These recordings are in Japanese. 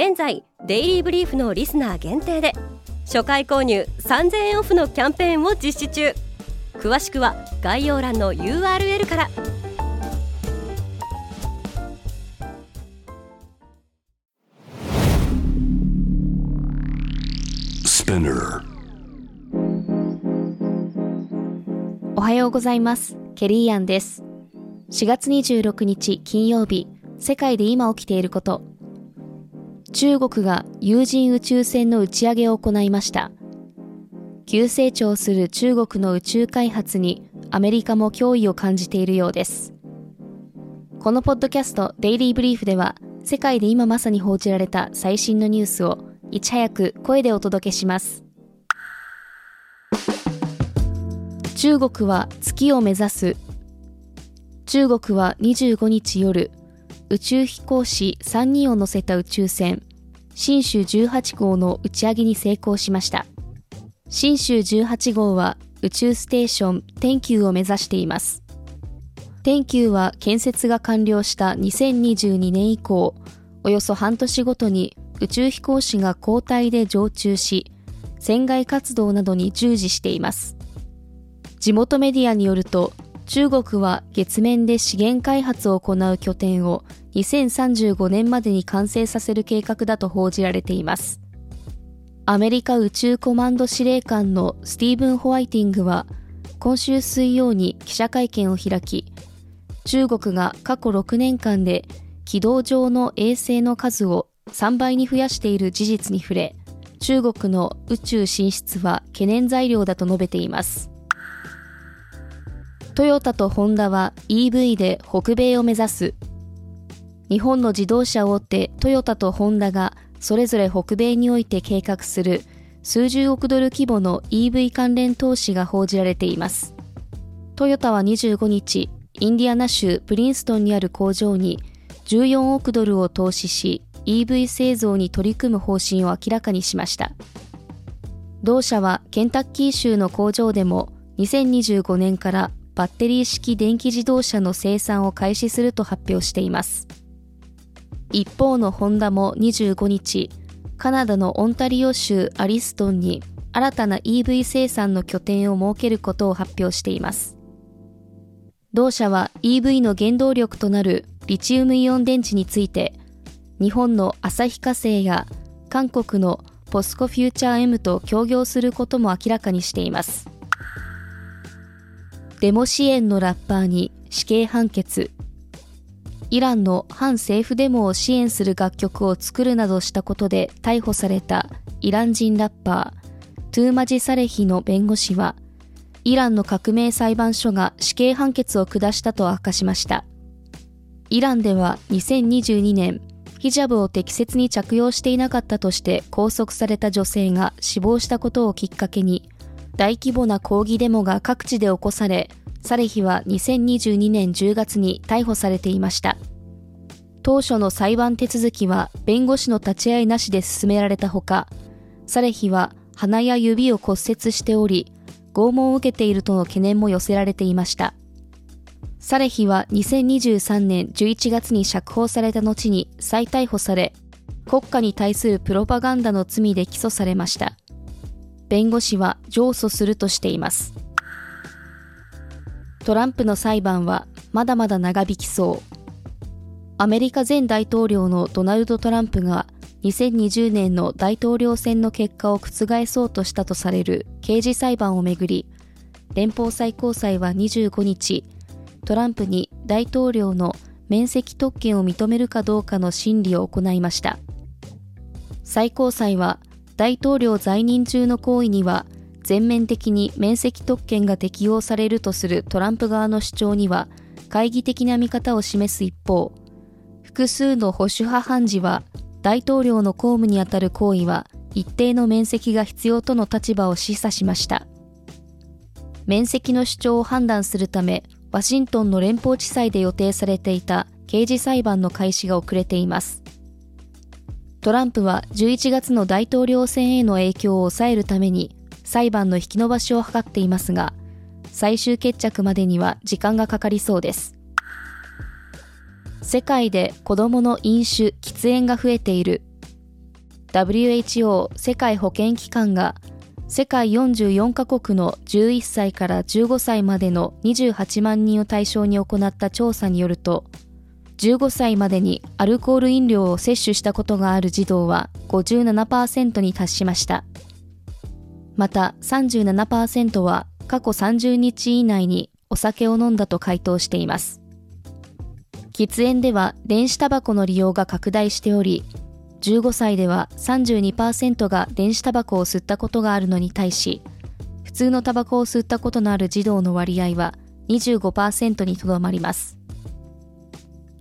現在デイリーブリーフのリスナー限定で初回購入3000円オフのキャンペーンを実施中。詳しくは概要欄の URL から。おはようございます。ケリーアンです。4月26日金曜日世界で今起きていること中国が有人宇宙船の打ち上げを行いました。急成長する中国の宇宙開発にアメリカも脅威を感じているようです。このポッドキャストデイリーブリーフでは世界で今まさに報じられた最新のニュースをいち早く声でお届けします。中国は月を目指す中国は25日夜宇宙飛行士3人を乗せた宇宙船、新州18号の打ち上げに成功しました。新州18号は宇宙ステーション天球を目指しています。天球は建設が完了した2022年以降、およそ半年ごとに宇宙飛行士が交代で常駐し、船外活動などに従事しています。地元メディアによると、中国は月面で資源開発を行う拠点を2035年までに完成させる計画だと報じられています。アメリカ宇宙コマンド司令官のスティーブン・ホワイティングは今週水曜に記者会見を開き、中国が過去6年間で軌道上の衛星の数を3倍に増やしている事実に触れ、中国の宇宙進出は懸念材料だと述べています。トヨタとホンダは EV で北米を目指す。日本の自動車大手トヨタとホンダがそれぞれ北米において計画する数十億ドル規模の EV 関連投資が報じられています。トヨタは25日、インディアナ州プリンストンにある工場に14億ドルを投資し EV 製造に取り組む方針を明らかにしました。同社はケンタッキー州の工場でも2025年からバッテリー式電気自動車の生産を開始すると発表しています。一方のホンダも25日、カナダのオンタリオ州アリストンに新たな EV 生産の拠点を設けることを発表しています。同社は EV の原動力となるリチウムイオン電池について、日本の旭化成や韓国のポスコフューチャー M と協業することも明らかにしています。デモ支援のラッパーに死刑判決。イランの反政府デモを支援する楽曲を作るなどしたことで逮捕されたイラン人ラッパー、トゥーマジ・サレヒの弁護士は、イランの革命裁判所が死刑判決を下したと明かしました。イランでは2022年、ヒジャブを適切に着用していなかったとして拘束された女性が死亡したことをきっかけに、大規模な抗議デモが各地で起こされ、サレヒは2022年10月に逮捕されていました。当初の裁判手続きは弁護士の立ち会いなしで進められたほか、サレヒは鼻や指を骨折しており、拷問を受けているとの懸念も寄せられていました。サレヒは2023年11月に釈放された後に再逮捕され、国家に対するプロパガンダの罪で起訴されました。弁護士は上訴するとしています。トランプの裁判はまだまだ長引きそう。アメリカ前大統領のドナルド・トランプが2020年の大統領選の結果を覆そうとしたとされる刑事裁判をめぐり、連邦最高裁は25日、トランプに大統領の免責特権を認めるかどうかの審理を行いました。最高裁は大統領在任中の行為には全面的に免責特権が適用されるとするトランプ側の主張には懐疑的な見方を示す一方、複数の保守派判事は大統領の公務にあたる行為は一定の面積が必要との立場を示唆しました。面積の主張を判断するためワシントンの連邦地裁で予定されていた刑事裁判の開始が遅れています。トランプは11月の大統領選への影響を抑えるために裁判の引き延ばしを図っていますが最終決着までには時間がかかりそうです。世界で子供の飲酒、喫煙が増えている。WHO 世界保健機関が世界44カ国の11歳から15歳までの28万人を対象に行った調査によると15歳までにアルコール飲料を摂取したことがある児童は57%に達しました。また37%は過去30日以内にお酒を飲んだと回答しています。喫煙では電子タバコの利用が拡大しており15歳では32%が電子タバコを吸ったことがあるのに対し普通のタバコを吸ったことのある児童の割合は25%にとどまります。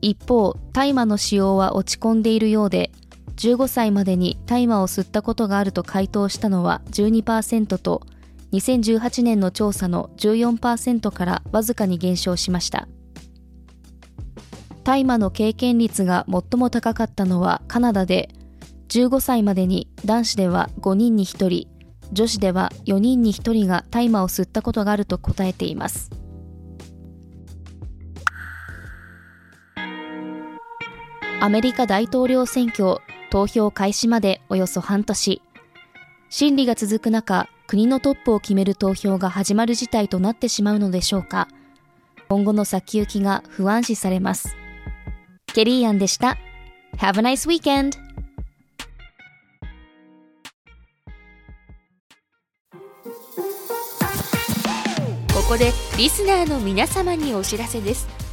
一方、大麻の使用は落ち込んでいるようで、15歳までに大麻を吸ったことがあると回答したのは12%と、2018年の調査の14%からわずかに減少しました。大麻の経験率が最も高かったのはカナダで、15歳までに男子では5人に1人、女子では4人に1人が大麻を吸ったことがあると答えています。アメリカ大統領選挙投票開始までおよそ半年。審理が続く中、国のトップを決める投票が始まる事態となってしまうのでしょうか。今後の先行きが不安視されます。ケリーアンでした。Have a nice weekend! ここでリスナーの皆様にお知らせです。